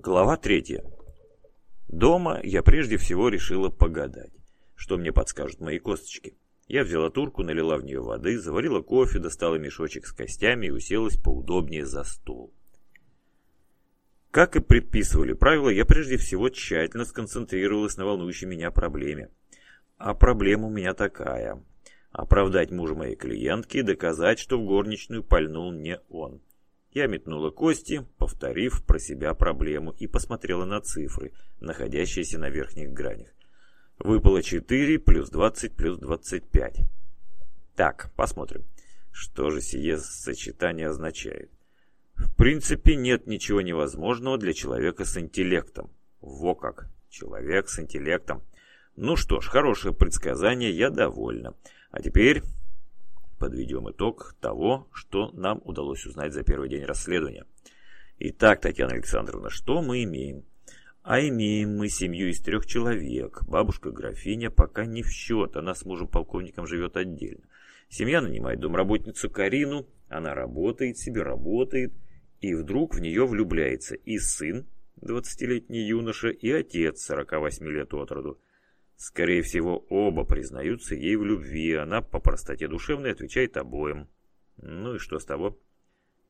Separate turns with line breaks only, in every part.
Глава третья. Дома я прежде всего решила погадать. Что мне подскажут мои косточки? Я взяла турку, налила в нее воды, заварила кофе, достала мешочек с костями и уселась поудобнее за стол. Как и предписывали правила, я прежде всего тщательно сконцентрировалась на волнующей меня проблеме. А проблема у меня такая. Оправдать мужа моей клиентки и доказать, что в горничную пальнул не он. Я метнула кости, повторив про себя проблему, и посмотрела на цифры, находящиеся на верхних гранях. Выпало 4 плюс 20 плюс 25. Так, посмотрим, что же сие сочетание означает. В принципе, нет ничего невозможного для человека с интеллектом. Во как, человек с интеллектом. Ну что ж, хорошее предсказание, я довольна. А теперь подведем итог того, что нам удалось узнать за первый день расследования. Итак, Татьяна Александровна, что мы имеем? А имеем мы семью из трех человек. Бабушка графиня пока не в счет, она с мужем полковником живет отдельно. Семья нанимает домработницу Карину, она работает себе, работает, и вдруг в нее влюбляется и сын, 20-летний юноша, и отец, 48 лет от роду. Скорее всего, оба признаются ей в любви, она по простоте душевной отвечает обоим. Ну и что с того?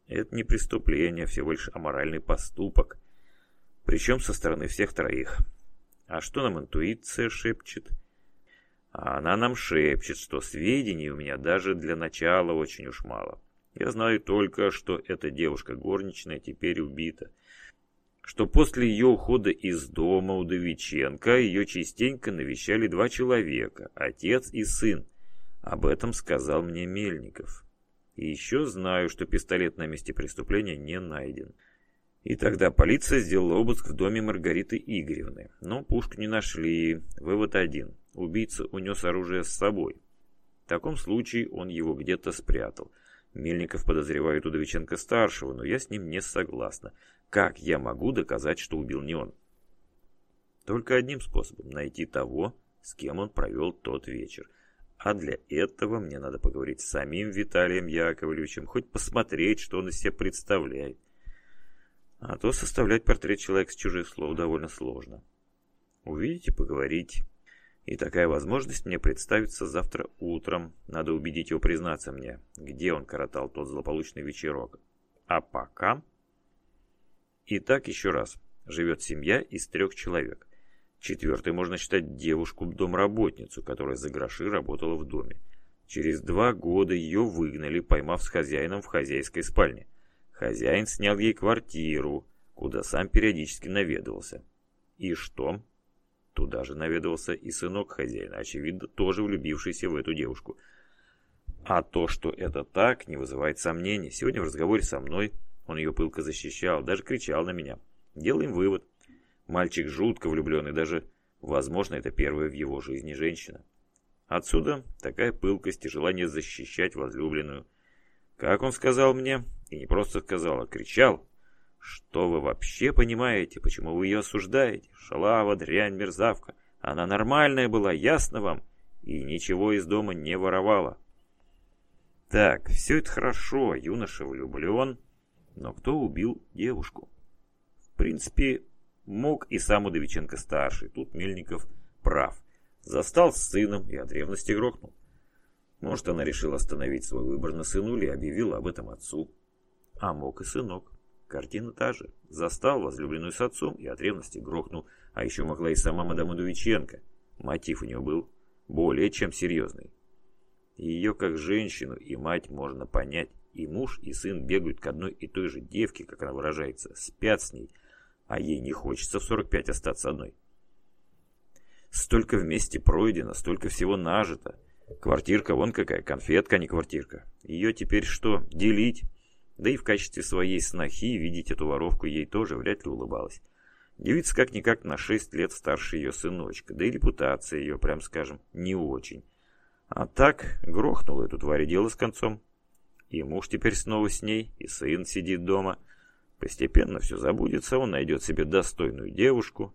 Это не преступление, всего лишь аморальный поступок. Причем со стороны всех троих. А что нам интуиция шепчет? А она нам шепчет, что сведений у меня даже для начала очень уж мало. Я знаю только, что эта девушка горничная теперь убита что после ее ухода из дома у Довиченко ее частенько навещали два человека, отец и сын. Об этом сказал мне Мельников. И еще знаю, что пистолет на месте преступления не найден. И тогда полиция сделала обыск в доме Маргариты Игоревны. Но пушку не нашли. Вывод один. Убийца унес оружие с собой. В таком случае он его где-то спрятал. Мельников подозревает Удовиченко-старшего, но я с ним не согласна. Как я могу доказать, что убил не он? Только одним способом – найти того, с кем он провел тот вечер. А для этого мне надо поговорить с самим Виталием Яковлевичем, хоть посмотреть, что он из себя представляет. А то составлять портрет человека с чужих слов довольно сложно. Увидите, поговорить. И такая возможность мне представится завтра утром. Надо убедить его признаться мне, где он коротал тот злополучный вечерок. А пока... Итак, еще раз. Живет семья из трех человек. Четвертой можно считать девушку-домработницу, которая за гроши работала в доме. Через два года ее выгнали, поймав с хозяином в хозяйской спальне. Хозяин снял ей квартиру, куда сам периодически наведывался. И что? Туда же наведывался и сынок хозяина, очевидно, тоже влюбившийся в эту девушку. А то, что это так, не вызывает сомнений. Сегодня в разговоре со мной он ее пылко защищал, даже кричал на меня. Делаем вывод. Мальчик жутко влюбленный, даже, возможно, это первая в его жизни женщина. Отсюда такая пылкость и желание защищать возлюбленную. Как он сказал мне, и не просто сказал, а кричал. Что вы вообще понимаете, почему вы ее осуждаете? Шалава, дрянь, мерзавка. Она нормальная была, ясно вам? И ничего из дома не воровала. Так, все это хорошо, юноша влюблен, но кто убил девушку? В принципе, мог и сам Удовиченко-старший. Тут Мельников прав. Застал с сыном и от ревности грохнул. Может, она решила остановить свой выбор на сынуле и объявила об этом отцу. А мог и сынок. Картина та же. Застал возлюбленную с отцом и от ревности грохнул. А еще могла и сама мадам Удовиченко. Мотив у нее был более чем серьезный. Ее как женщину и мать можно понять. И муж, и сын бегают к одной и той же девке, как она выражается, спят с ней, а ей не хочется в 45 остаться одной. Столько вместе пройдено, столько всего нажито. Квартирка вон какая, конфетка, а не квартирка. Ее теперь что, делить? Да и в качестве своей снохи видеть эту воровку ей тоже вряд ли улыбалась. Девица как-никак на 6 лет старше ее сыночка, да и репутация ее, прям скажем, не очень. А так, грохнула эту тварь дело с концом. И муж теперь снова с ней, и сын сидит дома. Постепенно все забудется, он найдет себе достойную девушку.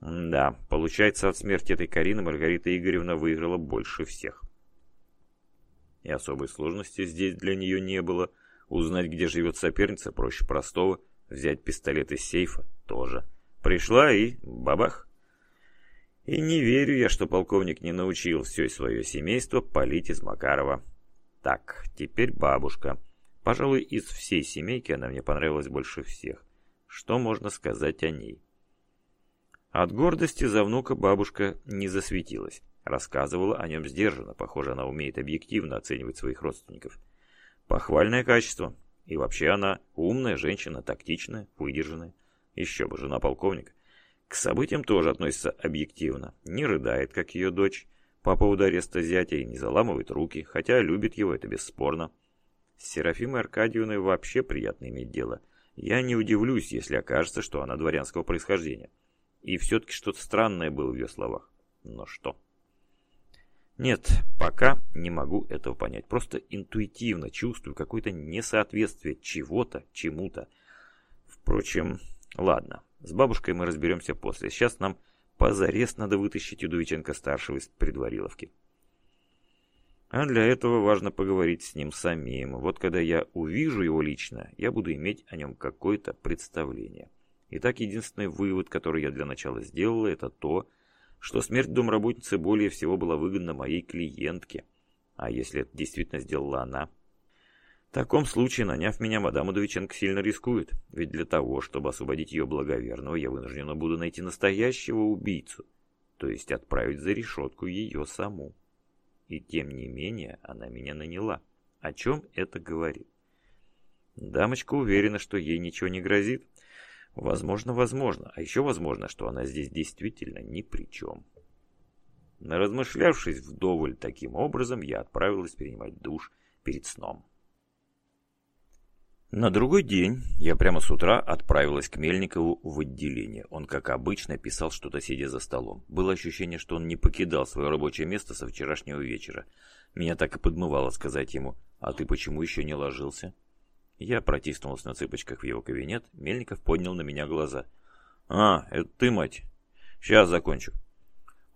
да, получается, от смерти этой Карины Маргарита Игоревна выиграла больше всех. И особой сложности здесь для нее не было. Узнать, где живет соперница, проще простого. Взять пистолет из сейфа тоже. Пришла и бабах. И не верю я, что полковник не научил все свое семейство палить из Макарова. Так, теперь бабушка. Пожалуй, из всей семейки она мне понравилась больше всех. Что можно сказать о ней? От гордости за внука бабушка не засветилась. Рассказывала о нем сдержанно. Похоже, она умеет объективно оценивать своих родственников. Похвальное качество. И вообще она умная женщина, тактичная, выдержанная. Еще бы, жена полковника. К событиям тоже относится объективно. Не рыдает, как ее дочь, по поводу ареста зятя и не заламывает руки, хотя любит его, это бесспорно. С Серафимой Аркадьевной вообще приятно иметь дело. Я не удивлюсь, если окажется, что она дворянского происхождения. И все-таки что-то странное было в ее словах. Но что? Нет, пока не могу этого понять. Просто интуитивно чувствую какое-то несоответствие чего-то, чему-то. Впрочем, ладно, с бабушкой мы разберемся после. Сейчас нам позарез надо вытащить Удовиченко-старшего из предвариловки. А для этого важно поговорить с ним самим. Вот когда я увижу его лично, я буду иметь о нем какое-то представление. Итак, единственный вывод, который я для начала сделала, это то, что смерть домработницы более всего была выгодна моей клиентке. А если это действительно сделала она? В таком случае, наняв меня, мадам Удовиченко сильно рискует. Ведь для того, чтобы освободить ее благоверного, я вынуждена буду найти настоящего убийцу. То есть отправить за решетку ее саму. И тем не менее, она меня наняла. О чем это говорит? Дамочка уверена, что ей ничего не грозит. Возможно, возможно. А еще возможно, что она здесь действительно ни при чем. Наразмышлявшись вдоволь таким образом, я отправилась принимать душ перед сном. На другой день я прямо с утра отправилась к Мельникову в отделение. Он, как обычно, писал что-то сидя за столом. Было ощущение, что он не покидал свое рабочее место со вчерашнего вечера. Меня так и подмывало сказать ему, а ты почему еще не ложился? Я протиснулся на цыпочках в его кабинет, Мельников поднял на меня глаза. «А, это ты, мать? Сейчас закончу».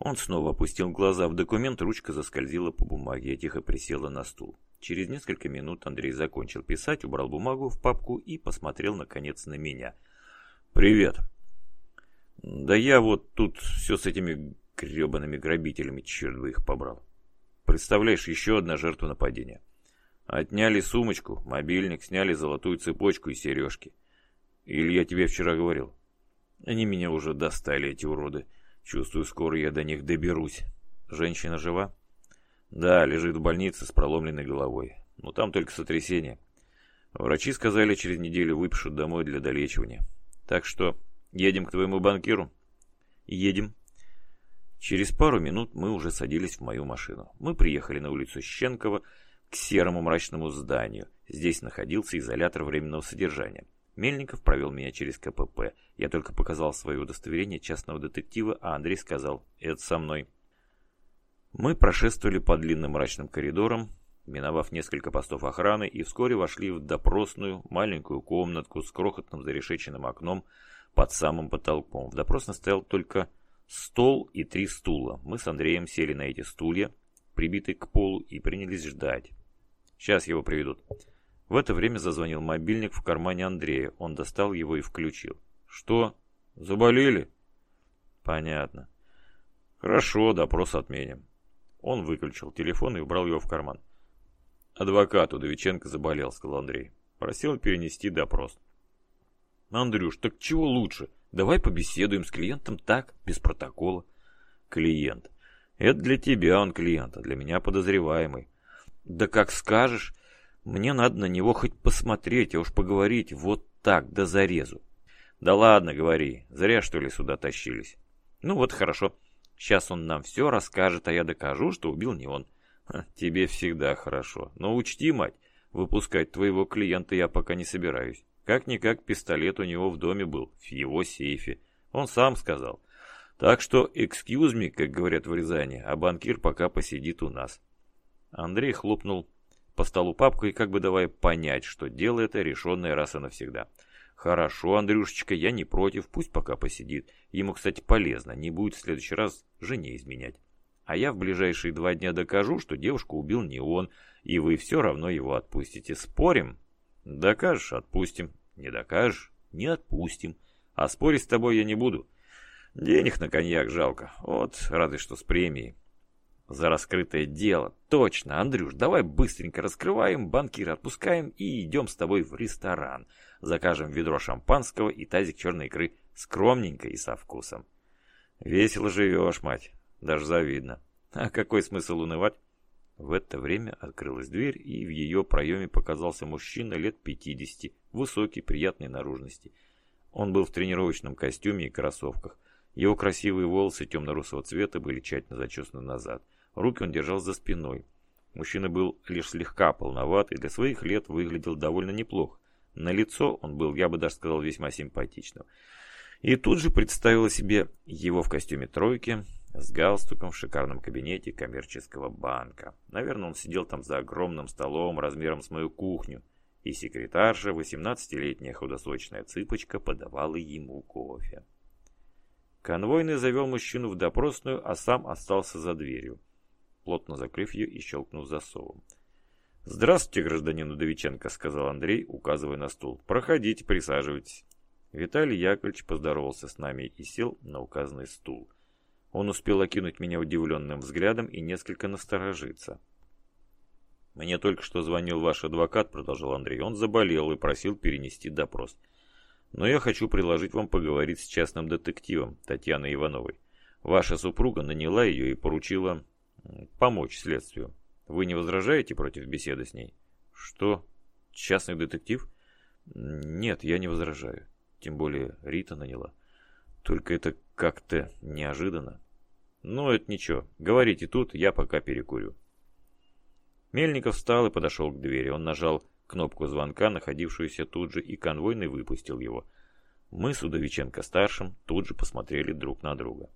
Он снова опустил глаза в документ, ручка заскользила по бумаге, я тихо присела на стул. Через несколько минут Андрей закончил писать, убрал бумагу в папку и посмотрел, наконец, на меня. «Привет. Да я вот тут все с этими гребаными грабителями, черт бы их побрал. Представляешь, еще одна жертва нападения. Отняли сумочку, мобильник, сняли золотую цепочку и сережки. Или я тебе вчера говорил? Они меня уже достали, эти уроды. Чувствую, скоро я до них доберусь. Женщина жива? Да, лежит в больнице с проломленной головой. Но там только сотрясение. Врачи сказали, через неделю выпишут домой для долечивания. Так что, едем к твоему банкиру? Едем. Через пару минут мы уже садились в мою машину. Мы приехали на улицу Щенкова, к серому мрачному зданию. Здесь находился изолятор временного содержания. Мельников провел меня через КПП. Я только показал свое удостоверение частного детектива, а Андрей сказал «Это со мной». Мы прошествовали по длинным мрачным коридорам, миновав несколько постов охраны, и вскоре вошли в допросную маленькую комнатку с крохотным зарешеченным окном под самым потолком. В допросной стоял только стол и три стула. Мы с Андреем сели на эти стулья, прибитые к полу, и принялись ждать. Сейчас его приведут. В это время зазвонил мобильник в кармане Андрея. Он достал его и включил. Что? Заболели? Понятно. Хорошо, допрос отменим. Он выключил телефон и убрал его в карман. Адвокат Удовиченко заболел, сказал Андрей. Просил перенести допрос. Андрюш, так чего лучше? Давай побеседуем с клиентом так, без протокола. Клиент. Это для тебя он клиент, а для меня подозреваемый. Да как скажешь. Мне надо на него хоть посмотреть, а уж поговорить вот так, до зарезу. Да ладно, говори. Зря, что ли, сюда тащились. Ну вот, хорошо. Сейчас он нам все расскажет, а я докажу, что убил не он. Ха, тебе всегда хорошо. Но учти, мать, выпускать твоего клиента я пока не собираюсь. Как-никак пистолет у него в доме был, в его сейфе. Он сам сказал. Так что, excuse me, как говорят в Рязани, а банкир пока посидит у нас. Андрей хлопнул по столу папкой, как бы давая понять, что дело это решенное раз и навсегда. «Хорошо, Андрюшечка, я не против, пусть пока посидит. Ему, кстати, полезно, не будет в следующий раз жене изменять. А я в ближайшие два дня докажу, что девушку убил не он, и вы все равно его отпустите. Спорим?» «Докажешь – отпустим. Не докажешь – не отпустим. А спорить с тобой я не буду. Денег на коньяк жалко. Вот, разве что с премией. За раскрытое дело. Точно, Андрюш, давай быстренько раскрываем, банкира отпускаем и идем с тобой в ресторан. Закажем ведро шампанского и тазик черной икры. Скромненько и со вкусом. Весело живешь, мать. Даже завидно. А какой смысл унывать? В это время открылась дверь, и в ее проеме показался мужчина лет 50, высокий, приятной наружности. Он был в тренировочном костюме и кроссовках. Его красивые волосы темно-русого цвета были тщательно зачесаны назад. Руки он держал за спиной. Мужчина был лишь слегка полноват и для своих лет выглядел довольно неплохо. На лицо он был, я бы даже сказал, весьма симпатичным. И тут же представила себе его в костюме тройки, с галстуком в шикарном кабинете коммерческого банка. Наверное, он сидел там за огромным столом размером с мою кухню, и секретарша, 18-летняя худосочная цыпочка, подавала ему кофе. Конвойный завел мужчину в допросную, а сам остался за дверью, плотно закрыв ее и щелкнув засовом. «Здравствуйте, гражданин Удовиченко», — сказал Андрей, указывая на стул. «Проходите, присаживайтесь». Виталий Яковлевич поздоровался с нами и сел на указанный стул. Он успел окинуть меня удивленным взглядом и несколько насторожиться. «Мне только что звонил ваш адвокат», — продолжал Андрей. «Он заболел и просил перенести допрос. Но я хочу предложить вам поговорить с частным детективом Татьяной Ивановой. Ваша супруга наняла ее и поручила помочь следствию. Вы не возражаете против беседы с ней?» «Что? Частный детектив?» «Нет, я не возражаю. Тем более Рита наняла. Только это как-то неожиданно. Ну, это ничего. Говорите тут, я пока перекурю. Мельников встал и подошел к двери. Он нажал кнопку звонка, находившуюся тут же, и конвойный выпустил его. Мы с Удовиченко-старшим тут же посмотрели друг на друга.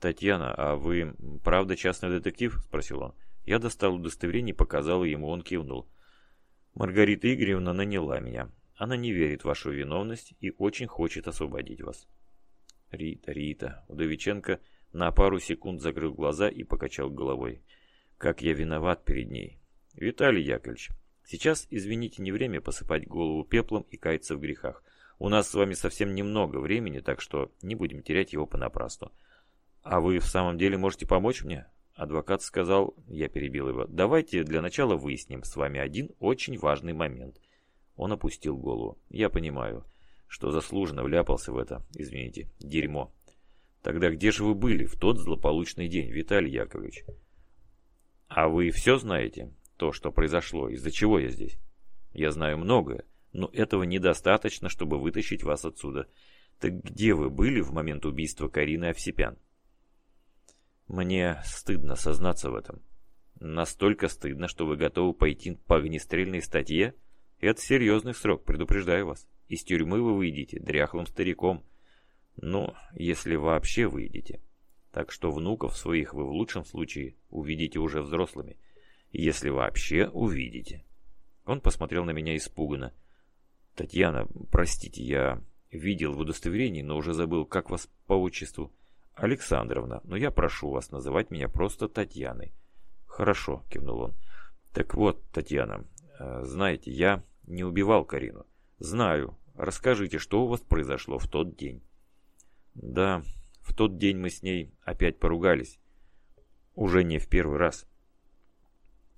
«Татьяна, а вы правда частный детектив?» – спросил он. Я достал удостоверение и показал ему, он кивнул. «Маргарита Игоревна наняла меня. Она не верит в вашу виновность и очень хочет освободить вас». «Рита, Рита». Удовиченко на пару секунд закрыл глаза и покачал головой. Как я виноват перед ней. Виталий Яковлевич, сейчас, извините, не время посыпать голову пеплом и каяться в грехах. У нас с вами совсем немного времени, так что не будем терять его понапрасну. А вы в самом деле можете помочь мне? Адвокат сказал, я перебил его, давайте для начала выясним с вами один очень важный момент. Он опустил голову. Я понимаю, что заслуженно вляпался в это, извините, дерьмо. Тогда где же вы были в тот злополучный день, Виталий Яковлевич? А вы все знаете? То, что произошло, из-за чего я здесь? Я знаю многое, но этого недостаточно, чтобы вытащить вас отсюда. Так где вы были в момент убийства Карины Овсепян? Мне стыдно сознаться в этом. Настолько стыдно, что вы готовы пойти по огнестрельной статье? Это серьезный срок, предупреждаю вас. Из тюрьмы вы выйдете дряхлым стариком, ну, если вообще выйдете. Так что внуков своих вы в лучшем случае увидите уже взрослыми. Если вообще увидите. Он посмотрел на меня испуганно. Татьяна, простите, я видел в удостоверении, но уже забыл, как вас по отчеству. Александровна, но я прошу вас называть меня просто Татьяной. Хорошо, кивнул он. Так вот, Татьяна, э, знаете, я не убивал Карину. Знаю. Расскажите, что у вас произошло в тот день. Да, в тот день мы с ней опять поругались. Уже не в первый раз.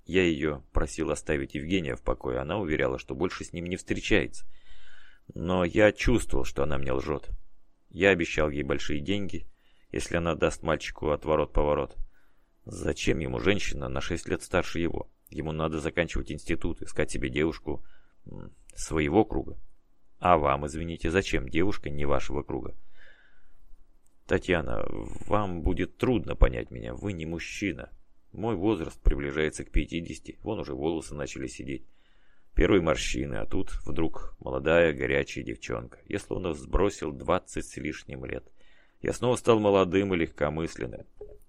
Я ее просил оставить Евгения в покое, она уверяла, что больше с ним не встречается. Но я чувствовал, что она мне лжет. Я обещал ей большие деньги, если она даст мальчику отворот-поворот. Зачем ему женщина на 6 лет старше его? Ему надо заканчивать институт, искать себе девушку своего круга. А вам, извините, зачем девушка не вашего круга? Татьяна, вам будет трудно понять меня, вы не мужчина. Мой возраст приближается к 50, вон уже волосы начали сидеть. Первые морщины, а тут вдруг молодая горячая девчонка. Я словно сбросил 20 с лишним лет. Я снова стал молодым и легкомысленным.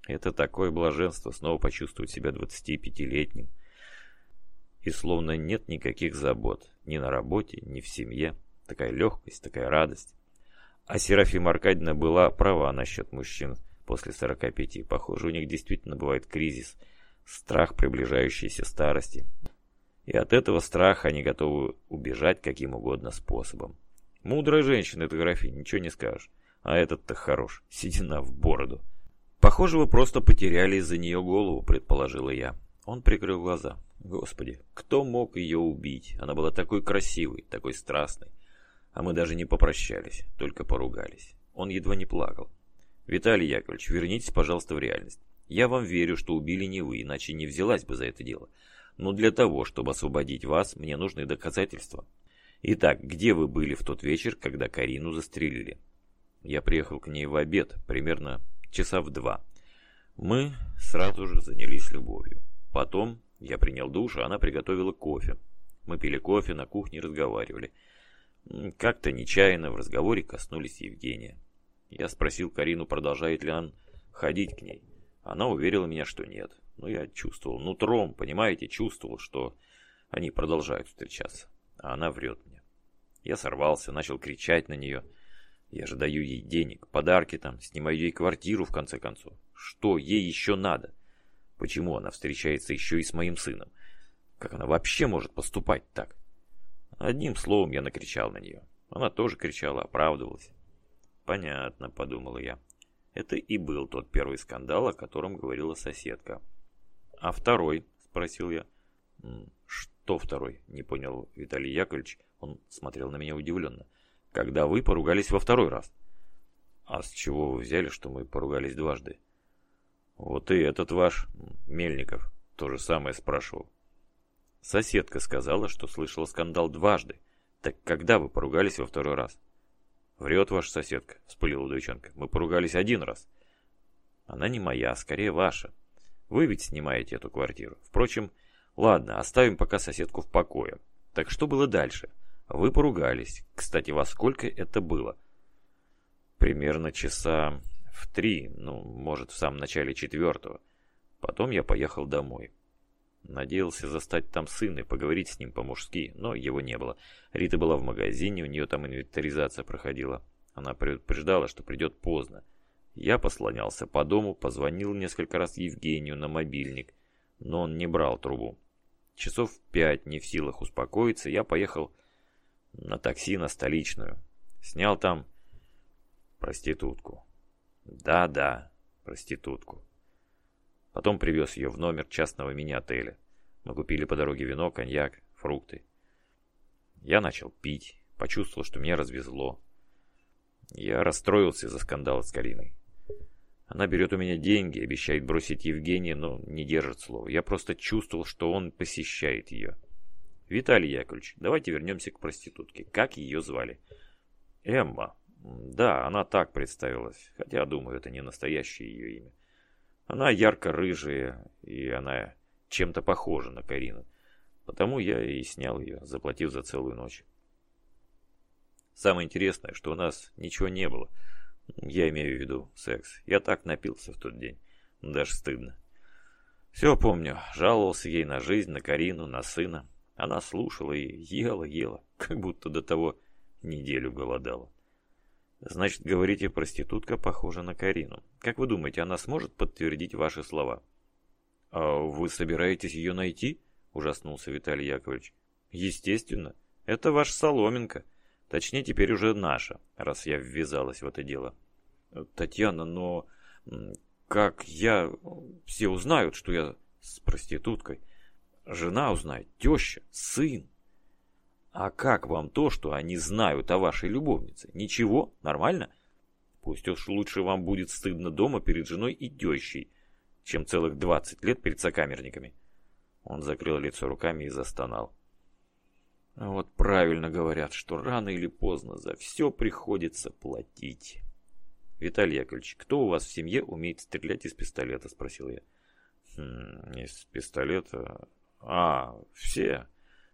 Это такое блаженство снова почувствовать себя 25-летним. И словно нет никаких забот ни на работе, ни в семье. Такая легкость, такая радость. А Серафима Аркадьевна была права насчет мужчин после 45. Похоже, у них действительно бывает кризис, страх приближающейся старости. И от этого страха они готовы убежать каким угодно способом. Мудрая женщина эта графиня, ничего не скажешь. А этот-то хорош, седина в бороду. Похоже, вы просто потеряли из-за нее голову, предположила я. Он прикрыл глаза. Господи, кто мог ее убить? Она была такой красивой, такой страстной. А мы даже не попрощались, только поругались. Он едва не плакал. Виталий Яковлевич, вернитесь, пожалуйста, в реальность. Я вам верю, что убили не вы, иначе не взялась бы за это дело. Но для того, чтобы освободить вас, мне нужны доказательства. Итак, где вы были в тот вечер, когда Карину застрелили? Я приехал к ней в обед, примерно часа в два. Мы сразу же занялись любовью. Потом я принял душ, а она приготовила кофе. Мы пили кофе, на кухне разговаривали. Как-то нечаянно в разговоре коснулись Евгения. Я спросил Карину, продолжает ли он ходить к ней. Она уверила меня, что нет. Но я чувствовал, нутром, понимаете, чувствовал, что они продолжают встречаться. А она врет мне. Я сорвался, начал кричать на нее. Я же даю ей денег, подарки там, снимаю ей квартиру в конце концов. Что ей еще надо? Почему она встречается еще и с моим сыном? Как она вообще может поступать так? Одним словом я накричал на нее. Она тоже кричала, оправдывалась. Понятно, подумала я. Это и был тот первый скандал, о котором говорила соседка. А второй? Спросил я. Что второй? Не понял Виталий Яковлевич. Он смотрел на меня удивленно. Когда вы поругались во второй раз? А с чего вы взяли, что мы поругались дважды? Вот и этот ваш, Мельников, то же самое спрашивал. Соседка сказала, что слышала скандал дважды. Так когда вы поругались во второй раз? Врет ваша соседка, вспылила девчонка. Мы поругались один раз. Она не моя, а скорее ваша. Вы ведь снимаете эту квартиру. Впрочем, ладно, оставим пока соседку в покое. Так что было дальше? Вы поругались. Кстати, во сколько это было? Примерно часа в три, ну, может, в самом начале четвертого. Потом я поехал домой. Надеялся застать там сына и поговорить с ним по-мужски, но его не было. Рита была в магазине, у нее там инвентаризация проходила. Она предупреждала, что придет поздно. Я послонялся по дому, позвонил несколько раз Евгению на мобильник, но он не брал трубу. Часов пять, не в силах успокоиться, я поехал на такси на столичную. Снял там проститутку. Да-да, проститутку. Потом привез ее в номер частного мини-отеля. Мы купили по дороге вино, коньяк, фрукты. Я начал пить, почувствовал, что меня развезло. Я расстроился из-за скандала с Кариной. Она берет у меня деньги, обещает бросить Евгения, но не держит слова. Я просто чувствовал, что он посещает ее. Виталий Яковлевич, давайте вернемся к проститутке. Как ее звали? Эмма. Да, она так представилась, хотя, думаю, это не настоящее ее имя. Она ярко-рыжая, и она чем-то похожа на Карину. Потому я и снял ее, заплатив за целую ночь. Самое интересное, что у нас ничего не было. Я имею в виду секс. Я так напился в тот день. Даже стыдно. Все помню. Жаловался ей на жизнь, на Карину, на сына. Она слушала и ела, ела, как будто до того неделю голодала. Значит, говорите, проститутка похожа на Карину. Как вы думаете, она сможет подтвердить ваши слова? А вы собираетесь ее найти? Ужаснулся Виталий Яковлевич. Естественно. Это ваш соломинка. Точнее, теперь уже наша, раз я ввязалась в это дело. Татьяна, но как я... Все узнают, что я с проституткой. Жена узнает, теща, сын. А как вам то, что они знают о вашей любовнице? Ничего? Нормально? Пусть уж лучше вам будет стыдно дома перед женой и тещей, чем целых двадцать лет перед сокамерниками. Он закрыл лицо руками и застонал. Вот правильно говорят, что рано или поздно за все приходится платить. Виталий Яковлевич, кто у вас в семье умеет стрелять из пистолета? Спросил я. Хм, из пистолета... А, все.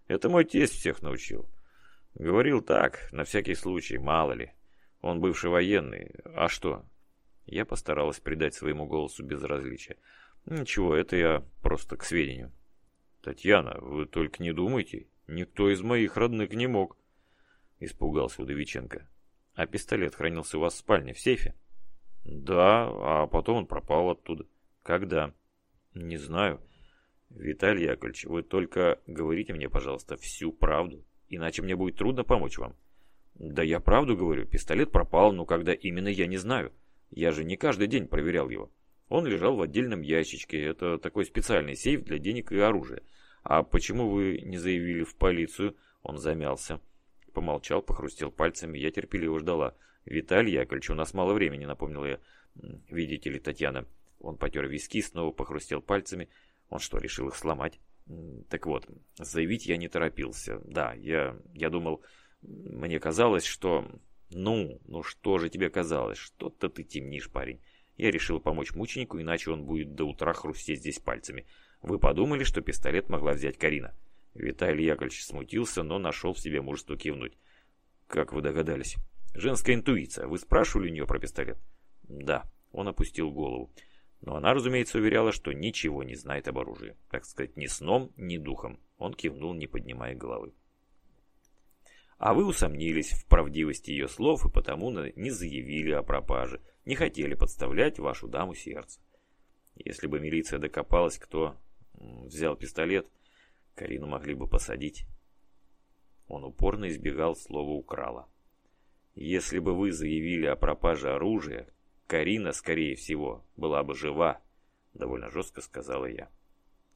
Это мой тесть всех научил. Говорил так, на всякий случай, мало ли. Он бывший военный. А что? Я постаралась придать своему голосу безразличие. Ничего, это я просто к сведению. Татьяна, вы только не думайте. Никто из моих родных не мог. Испугался Удовиченко. А пистолет хранился у вас в спальне, в сейфе? Да, а потом он пропал оттуда. Когда? Не знаю. Виталий Яковлевич, вы только говорите мне, пожалуйста, всю правду, иначе мне будет трудно помочь вам. Да я правду говорю, пистолет пропал, но когда именно я не знаю. Я же не каждый день проверял его. Он лежал в отдельном ящичке, это такой специальный сейф для денег и оружия. А почему вы не заявили в полицию? Он замялся. Помолчал, похрустел пальцами, я терпеливо ждала. «Виталий Яковлевич, у нас мало времени», — напомнила я. «Видите ли, Татьяна...» Он потер виски, снова похрустел пальцами. Он что, решил их сломать? Так вот, заявить я не торопился. Да, я, я думал... Мне казалось, что... Ну, ну что же тебе казалось? Что-то ты темнишь, парень. Я решил помочь мученику, иначе он будет до утра хрустеть здесь пальцами. Вы подумали, что пистолет могла взять Карина. Виталий Яковлевич смутился, но нашел в себе мужество кивнуть. Как вы догадались? Женская интуиция. Вы спрашивали у нее про пистолет? Да. Он опустил голову. Но она, разумеется, уверяла, что ничего не знает об оружии. Так сказать, ни сном, ни духом. Он кивнул, не поднимая головы. А вы усомнились в правдивости ее слов и потому не заявили о пропаже, не хотели подставлять вашу даму сердце. Если бы милиция докопалась, кто взял пистолет, Карину могли бы посадить. Он упорно избегал слова «украла». Если бы вы заявили о пропаже оружия, Карина, скорее всего, была бы жива, довольно жестко сказала я.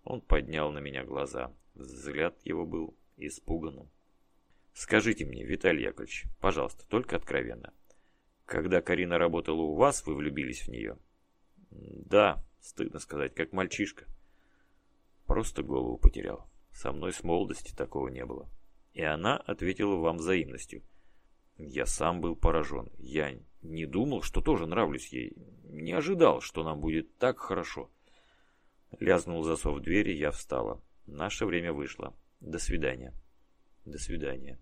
Он поднял на меня глаза. Взгляд его был испуганным. Скажите мне, Виталий Яковлевич, пожалуйста, только откровенно. Когда Карина работала у вас, вы влюбились в нее? Да, стыдно сказать, как мальчишка. Просто голову потерял. Со мной с молодости такого не было. И она ответила вам взаимностью. Я сам был поражен. Я не думал, что тоже нравлюсь ей. Не ожидал, что нам будет так хорошо. Лязнул засов двери, я встала. Наше время вышло. До свидания. До свидания.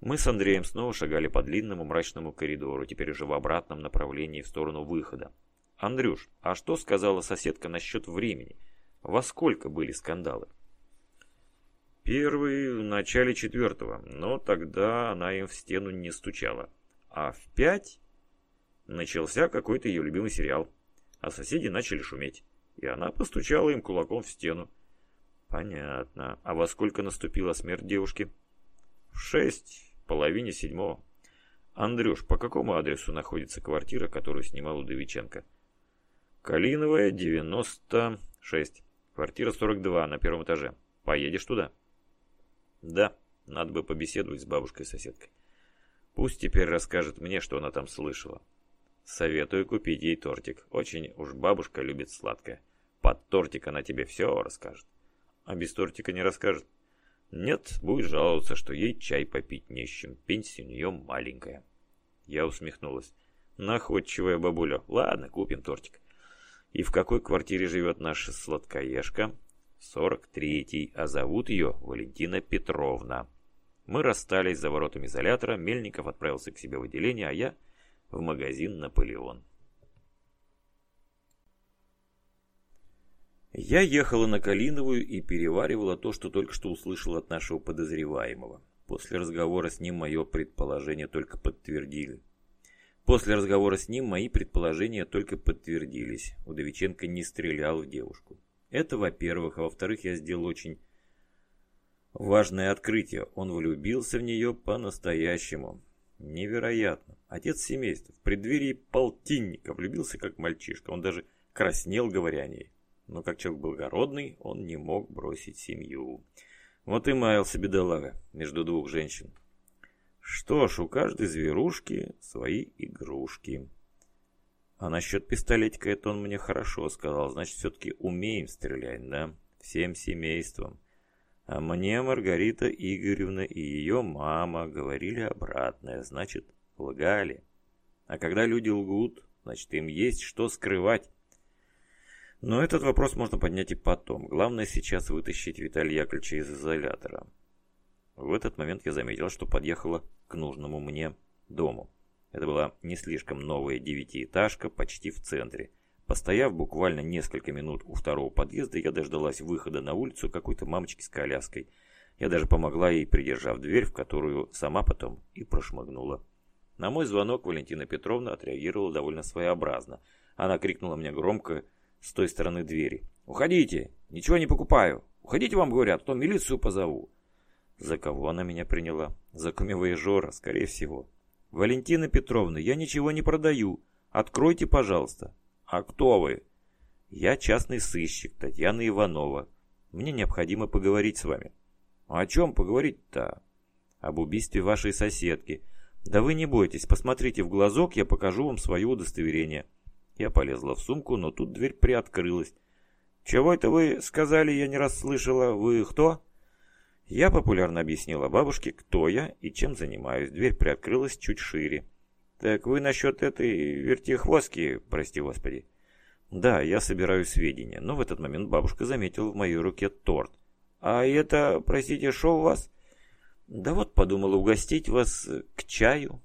Мы с Андреем снова шагали по длинному мрачному коридору, теперь уже в обратном направлении в сторону выхода. «Андрюш, а что сказала соседка насчет времени? Во сколько были скандалы?» «Первый в начале четвертого, но тогда она им в стену не стучала. А в пять начался какой-то ее любимый сериал, а соседи начали шуметь, и она постучала им кулаком в стену. Понятно. А во сколько наступила смерть девушки? В шесть, половине седьмого. Андрюш, по какому адресу находится квартира, которую снимал Удовиченко? Калиновая, 96. Квартира 42 на первом этаже. Поедешь туда? Да, надо бы побеседовать с бабушкой-соседкой. Пусть теперь расскажет мне, что она там слышала. Советую купить ей тортик. Очень уж бабушка любит сладкое. Под тортик она тебе все расскажет. А без тортика не расскажет? Нет, будет жаловаться, что ей чай попить не с чем. Пенсия у нее маленькая. Я усмехнулась. Находчивая бабуля. Ладно, купим тортик. И в какой квартире живет наша сладкоежка? 43-й, а зовут ее Валентина Петровна. Мы расстались за воротами изолятора, Мельников отправился к себе в отделение, а я в магазин «Наполеон». Я ехала на Калиновую и переваривала то, что только что услышала от нашего подозреваемого. После разговора с ним мое предположение только подтвердили. После разговора с ним мои предположения только подтвердились. Удовиченко не стрелял в девушку. Это во-первых. А во-вторых, я сделал очень важное открытие. Он влюбился в нее по-настоящему. Невероятно. Отец семейства в преддверии полтинника влюбился как мальчишка. Он даже краснел, говоря о ней но как человек благородный, он не мог бросить семью. Вот и маялся бедолага между двух женщин. Что ж, у каждой зверушки свои игрушки. А насчет пистолетика это он мне хорошо сказал. Значит, все-таки умеем стрелять, да? Всем семейством. А мне Маргарита Игоревна и ее мама говорили обратное. Значит, лгали. А когда люди лгут, значит, им есть что скрывать. Но этот вопрос можно поднять и потом. Главное сейчас вытащить Виталия Яковлевича из изолятора. В этот момент я заметил, что подъехала к нужному мне дому. Это была не слишком новая девятиэтажка, почти в центре. Постояв буквально несколько минут у второго подъезда, я дождалась выхода на улицу какой-то мамочки с коляской. Я даже помогла ей, придержав дверь, в которую сама потом и прошмыгнула. На мой звонок Валентина Петровна отреагировала довольно своеобразно. Она крикнула мне громко с той стороны двери. «Уходите! Ничего не покупаю! Уходите, вам говорят, а то милицию позову!» За кого она меня приняла? За Жора, скорее всего. Валентина Петровна, я ничего не продаю. Откройте, пожалуйста. А кто вы? Я частный сыщик, Татьяна Иванова. Мне необходимо поговорить с вами. О чем поговорить-то? Об убийстве вашей соседки. Да вы не бойтесь, посмотрите в глазок, я покажу вам свое удостоверение. Я полезла в сумку, но тут дверь приоткрылась. «Чего это вы сказали, я не раз слышала. Вы кто?» Я популярно объяснила бабушке, кто я и чем занимаюсь. Дверь приоткрылась чуть шире. «Так вы насчет этой вертихвостки, прости господи?» «Да, я собираю сведения, но в этот момент бабушка заметила в моей руке торт. А это, простите, что у вас?» «Да вот подумала угостить вас к чаю».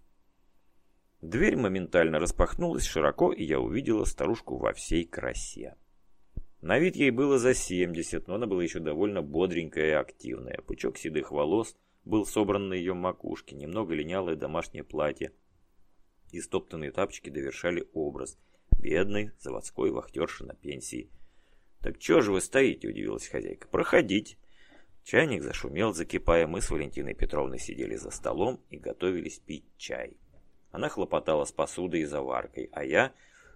Дверь моментально распахнулась широко, и я увидела старушку во всей красе. На вид ей было за 70, но она была еще довольно бодренькая и активная. Пучок седых волос был собран на ее макушке, немного линялое домашнее платье и стоптанные тапочки довершали образ. Бедный заводской вахтерши на пенсии. «Так чего же вы стоите?» – удивилась хозяйка. «Проходите». Чайник зашумел, закипая. Мы с Валентиной Петровной сидели за столом и готовились пить чай. Она хлопотала с посудой и заваркой, а я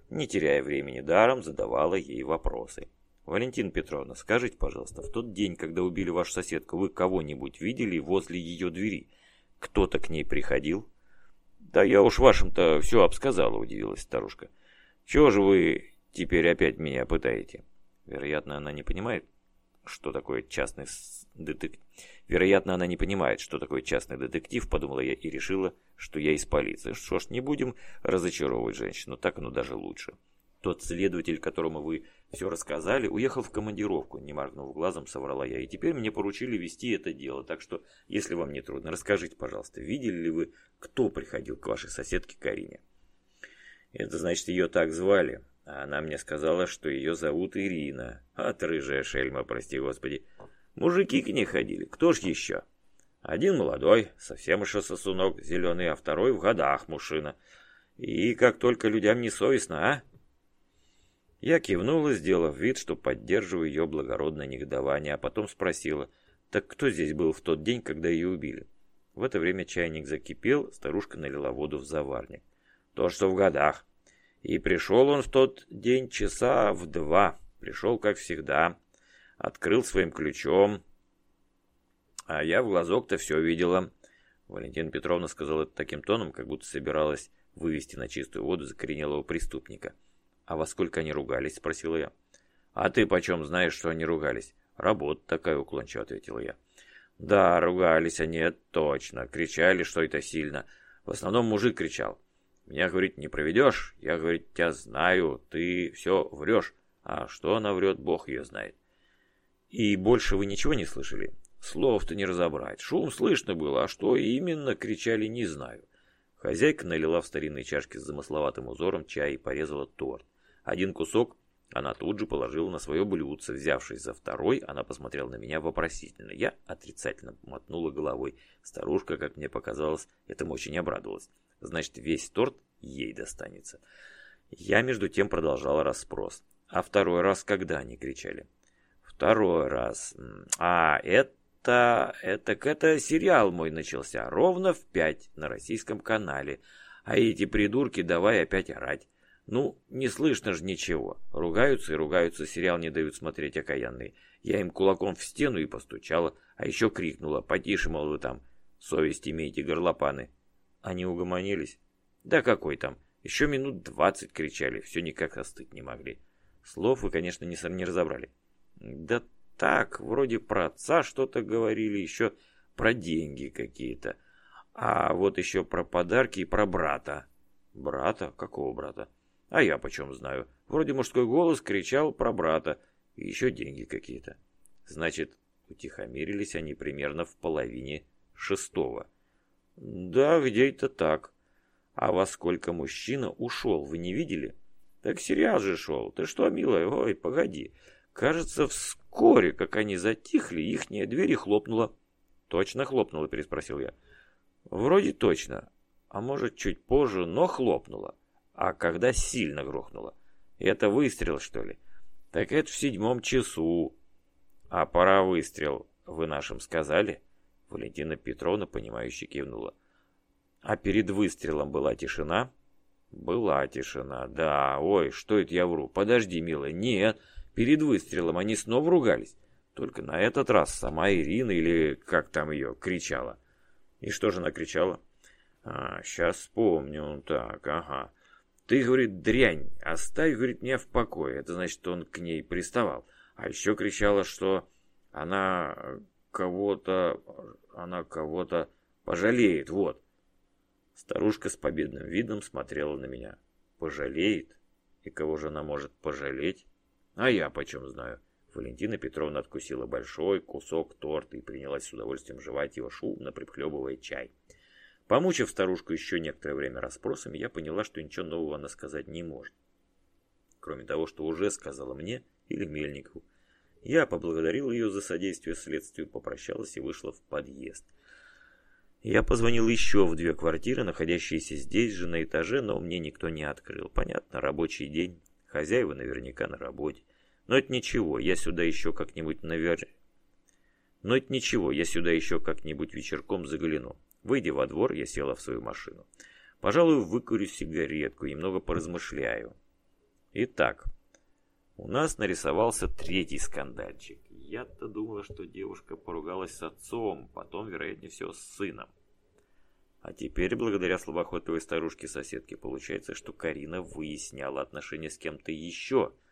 не теряя времени даром, задавала ей вопросы. «Валентина Петровна, скажите, пожалуйста, в тот день, когда убили вашу соседку, вы кого-нибудь видели возле ее двери? Кто-то к ней приходил?» «Да я уж вашим-то все обсказала», — удивилась старушка. «Чего же вы теперь опять меня пытаете?» Вероятно, она не понимает, что такое частный детектив. Вероятно, она не понимает, что такое частный детектив, подумала я и решила, что я из полиции. Что ж, не будем разочаровывать женщину, так оно даже лучше. Тот следователь, которому вы все рассказали, уехал в командировку, не моргнув глазом, соврала я. И теперь мне поручили вести это дело, так что, если вам не трудно, расскажите, пожалуйста, видели ли вы, кто приходил к вашей соседке Карине? Это значит, ее так звали. А она мне сказала, что ее зовут Ирина. От рыжая шельма, прости господи. Мужики к ней ходили, кто ж еще? Один молодой, совсем еще сосунок зеленый, а второй в годах мужчина. И как только людям не совестно, а? Я кивнула, сделав вид, что поддерживаю ее благородное негодование, а потом спросила, так кто здесь был в тот день, когда ее убили? В это время чайник закипел, старушка налила воду в заварник. То, что в годах. И пришел он в тот день часа в два. Пришел, как всегда. Открыл своим ключом, а я в глазок-то все видела. Валентина Петровна сказала это таким тоном, как будто собиралась вывести на чистую воду закоренелого преступника. «А во сколько они ругались?» – спросила я. «А ты почем знаешь, что они ругались?» «Работа такая уклончиво», – ответила я. «Да, ругались они, точно. Кричали, что это сильно. В основном мужик кричал. Меня, говорит, не проведешь. Я, говорит, тебя знаю, ты все врешь. А что она врет, бог ее знает». «И больше вы ничего не слышали?» Слов-то не разобрать. Шум слышно было, а что именно, кричали, не знаю. Хозяйка налила в старинные чашки с замысловатым узором чай и порезала торт. Один кусок она тут же положила на свое блюдце. Взявшись за второй, она посмотрела на меня вопросительно. Я отрицательно мотнула головой. Старушка, как мне показалось, этому очень обрадовалась. Значит, весь торт ей достанется. Я, между тем, продолжала расспрос. А второй раз когда они кричали? Второй раз. А, это это... это... сериал мой начался ровно в пять на российском канале. А эти придурки давай опять орать. Ну, не слышно же ничего. Ругаются и ругаются, сериал не дают смотреть окаянные. Я им кулаком в стену и постучала, а еще крикнула, потише, мол, вы там, совесть имеете, горлопаны. Они угомонились? Да какой там, еще минут двадцать кричали, все никак остыть не могли. Слов вы, конечно, не, не разобрали. Да так, вроде про отца что-то говорили, еще про деньги какие-то. А вот еще про подарки и про брата. Брата? Какого брата? А я почем знаю. Вроде мужской голос кричал про брата. И еще деньги какие-то. Значит, утихомирились они примерно в половине шестого. Да, где-то так. А во сколько мужчина ушел, вы не видели? Так сериал же шел. Ты что, милая? Ой, погоди. Кажется, вскоре, как они затихли, ихняя дверь хлопнула. «Точно хлопнула?» – переспросил я. «Вроде точно. А может, чуть позже, но хлопнула. А когда сильно грохнула? Это выстрел, что ли? Так это в седьмом часу. А пора выстрел, вы нашим сказали?» Валентина Петровна, понимающе кивнула. А перед выстрелом была тишина? Была тишина, да. Ой, что это я вру? Подожди, милая, нет. Перед выстрелом они снова ругались. Только на этот раз сама Ирина или как там ее кричала. И что же она кричала? А, сейчас вспомню. Так, ага. Ты, говорит, дрянь, оставь, говорит, меня в покое. Это значит, он к ней приставал. А еще кричала, что она кого-то, она кого-то пожалеет, вот. Старушка с победным видом смотрела на меня. Пожалеет? И кого же она может пожалеть? А я почем знаю? Валентина Петровна откусила большой кусок торта и принялась с удовольствием жевать его, шумно прихлебывая чай. Помучив старушку еще некоторое время расспросами, я поняла, что ничего нового она сказать не может. Кроме того, что уже сказала мне или Мельникову. Я поблагодарил ее за содействие следствию, попрощалась и вышла в подъезд. Я позвонил еще в две квартиры, находящиеся здесь же на этаже, но мне никто не открыл. Понятно, рабочий день. Хозяева наверняка на работе. Но это ничего, я сюда еще как-нибудь навер... Но это ничего, я сюда еще как-нибудь вечерком загляну. Выйдя во двор, я села в свою машину. Пожалуй, выкурю сигаретку немного поразмышляю. Итак, у нас нарисовался третий скандальчик. Я-то думала, что девушка поругалась с отцом, потом, вероятнее всего, с сыном. А теперь, благодаря слабоохотливой старушке-соседке, получается, что Карина выясняла отношения с кем-то еще –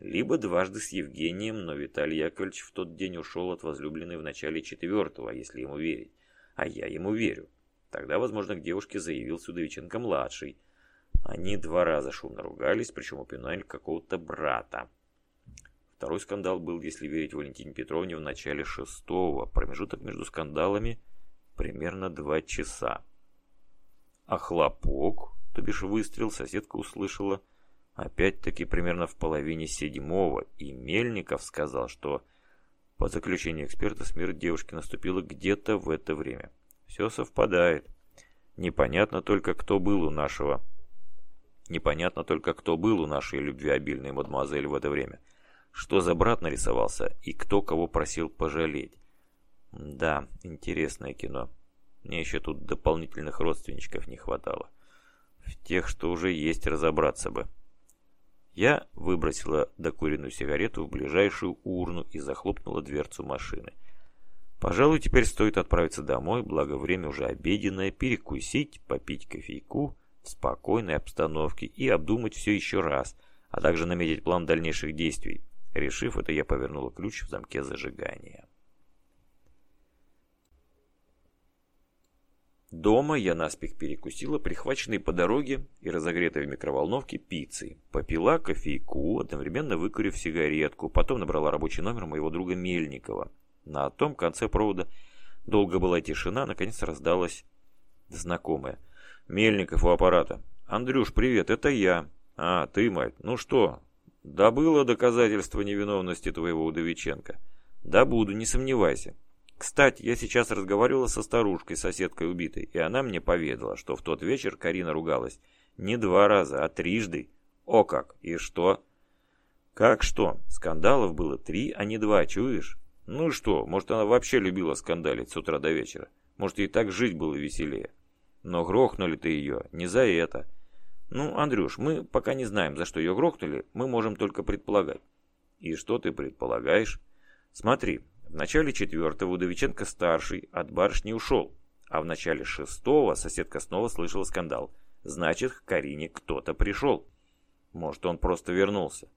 либо дважды с Евгением, но Виталий Яковлевич в тот день ушел от возлюбленной в начале четвертого, если ему верить. А я ему верю. Тогда, возможно, к девушке заявился Удовиченко-младший. Они два раза шумно ругались, причем упоминали какого-то брата. Второй скандал был, если верить Валентине Петровне, в начале шестого. Промежуток между скандалами примерно два часа. А хлопок, то бишь выстрел, соседка услышала – Опять-таки примерно в половине седьмого, и Мельников сказал, что по заключению эксперта смерть девушки наступила где-то в это время. Все совпадает. Непонятно только, кто был у нашего... Непонятно только, кто был у нашей любвеобильной мадемуазель в это время. Что за брат нарисовался и кто кого просил пожалеть. Да, интересное кино. Мне еще тут дополнительных родственничков не хватало. В тех, что уже есть, разобраться бы. Я выбросила докуренную сигарету в ближайшую урну и захлопнула дверцу машины. Пожалуй, теперь стоит отправиться домой, благо время уже обеденное, перекусить, попить кофейку в спокойной обстановке и обдумать все еще раз, а также наметить план дальнейших действий. Решив это, я повернула ключ в замке зажигания. Дома я наспех перекусила прихваченной по дороге и разогретой в микроволновке пиццей. Попила кофейку, одновременно выкурив сигаретку, потом набрала рабочий номер моего друга Мельникова. На том конце провода долго была тишина, наконец раздалась знакомая. «Мельников у аппарата». «Андрюш, привет, это я». «А, ты, мать, ну что, добыла доказательство невиновности твоего Удовиченко?» «Да буду, не сомневайся». Кстати, я сейчас разговаривала со старушкой, соседкой убитой, и она мне поведала, что в тот вечер Карина ругалась не два раза, а трижды. О как! И что? Как что? Скандалов было три, а не два, чуешь? Ну что, может она вообще любила скандалить с утра до вечера? Может ей так жить было веселее? Но грохнули ты ее не за это. Ну, Андрюш, мы пока не знаем, за что ее грохнули, мы можем только предполагать. И что ты предполагаешь? Смотри, в начале четвертого Удовиченко-старший от барышни ушел, а в начале шестого соседка снова слышала скандал. Значит, к Карине кто-то пришел. Может, он просто вернулся.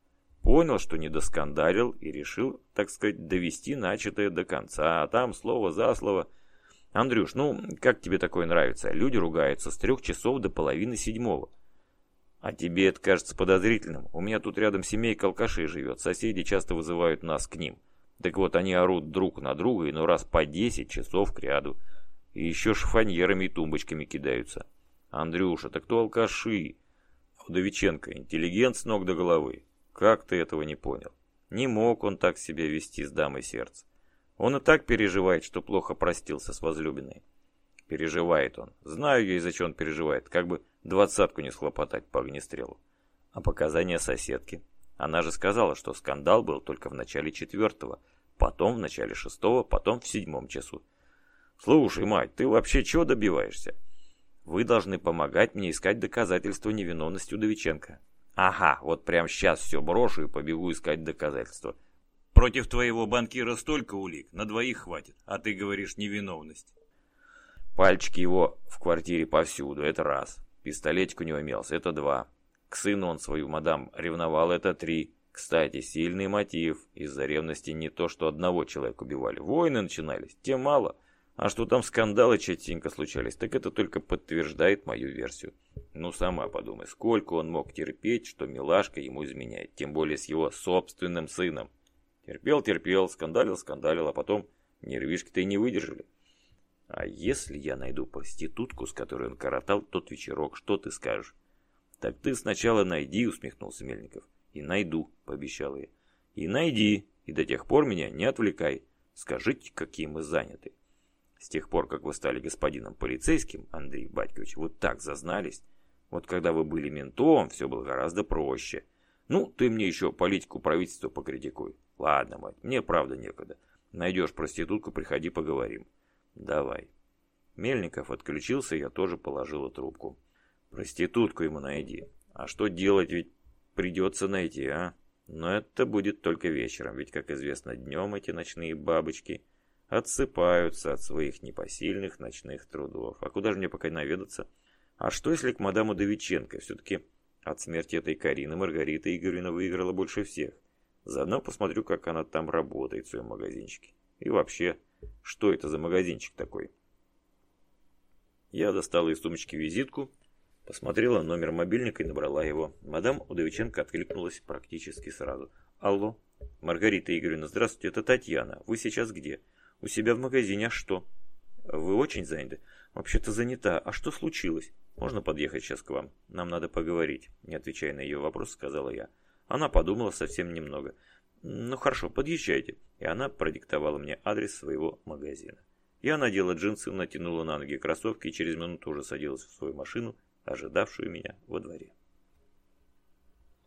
Понял, что не доскандалил и решил, так сказать, довести начатое до конца, а там слово за слово. Андрюш, ну, как тебе такое нравится? Люди ругаются с трех часов до половины седьмого. А тебе это кажется подозрительным? У меня тут рядом семейка алкашей живет, соседи часто вызывают нас к ним. Так вот, они орут друг на друга, и ну раз по 10 часов к ряду. И еще шифоньерами и тумбочками кидаются. Андрюша, так кто алкаши? Удовиченко, интеллигент с ног до головы. Как ты этого не понял? Не мог он так себя вести с дамой сердца. Он и так переживает, что плохо простился с возлюбленной. Переживает он. Знаю я, из-за чего он переживает. Как бы двадцатку не схлопотать по огнестрелу. А показания соседки? Она же сказала, что скандал был только в начале четвертого, потом в начале шестого, потом в седьмом часу. Слушай, мать, ты вообще чего добиваешься? Вы должны помогать мне искать доказательства невиновности Удовиченко. Ага, вот прямо сейчас все брошу и побегу искать доказательства. Против твоего банкира столько улик, на двоих хватит, а ты говоришь невиновность. Пальчики его в квартире повсюду, это раз. Пистолетик у него имелся, это два. К сыну он свою мадам ревновал, это три. Кстати, сильный мотив. Из-за ревности не то, что одного человека убивали. Войны начинались, тем мало. А что там скандалы частенько случались, так это только подтверждает мою версию. Ну, сама подумай, сколько он мог терпеть, что милашка ему изменяет, тем более с его собственным сыном. Терпел, терпел, скандалил, скандалил, а потом нервишки-то и не выдержали. А если я найду проститутку, с которой он коротал тот вечерок, что ты скажешь? Так ты сначала найди, усмехнулся Мельников. И найду, пообещал я. И найди, и до тех пор меня не отвлекай. Скажите, какие мы заняты. С тех пор, как вы стали господином полицейским, Андрей Батькович, вот так зазнались. Вот когда вы были ментом, все было гораздо проще. Ну, ты мне еще политику правительства покритикуй. Ладно, мать, мне правда некогда. Найдешь проститутку, приходи поговорим. Давай. Мельников отключился, я тоже положила трубку. Проститутку ему найди. А что делать, ведь придется найти, а? Но это будет только вечером, ведь, как известно, днем эти ночные бабочки отсыпаются от своих непосильных ночных трудов. А куда же мне пока наведаться? А что, если к мадаму Давиченко? Все-таки от смерти этой Карины Маргарита Игоревна выиграла больше всех. Заодно посмотрю, как она там работает в своем магазинчике. И вообще, что это за магазинчик такой? Я достала из сумочки визитку, посмотрела номер мобильника и набрала его. Мадам Удовиченко откликнулась практически сразу. «Алло, Маргарита Игоревна, здравствуйте, это Татьяна. Вы сейчас где?» «У себя в магазине, а что?» «Вы очень заняты?» «Вообще-то занята. А что случилось?» «Можно подъехать сейчас к вам? Нам надо поговорить», не отвечая на ее вопрос, сказала я. Она подумала совсем немного. «Ну хорошо, подъезжайте». И она продиктовала мне адрес своего магазина. Я надела джинсы, натянула на ноги кроссовки и через минуту уже садилась в свою машину, ожидавшую меня во дворе.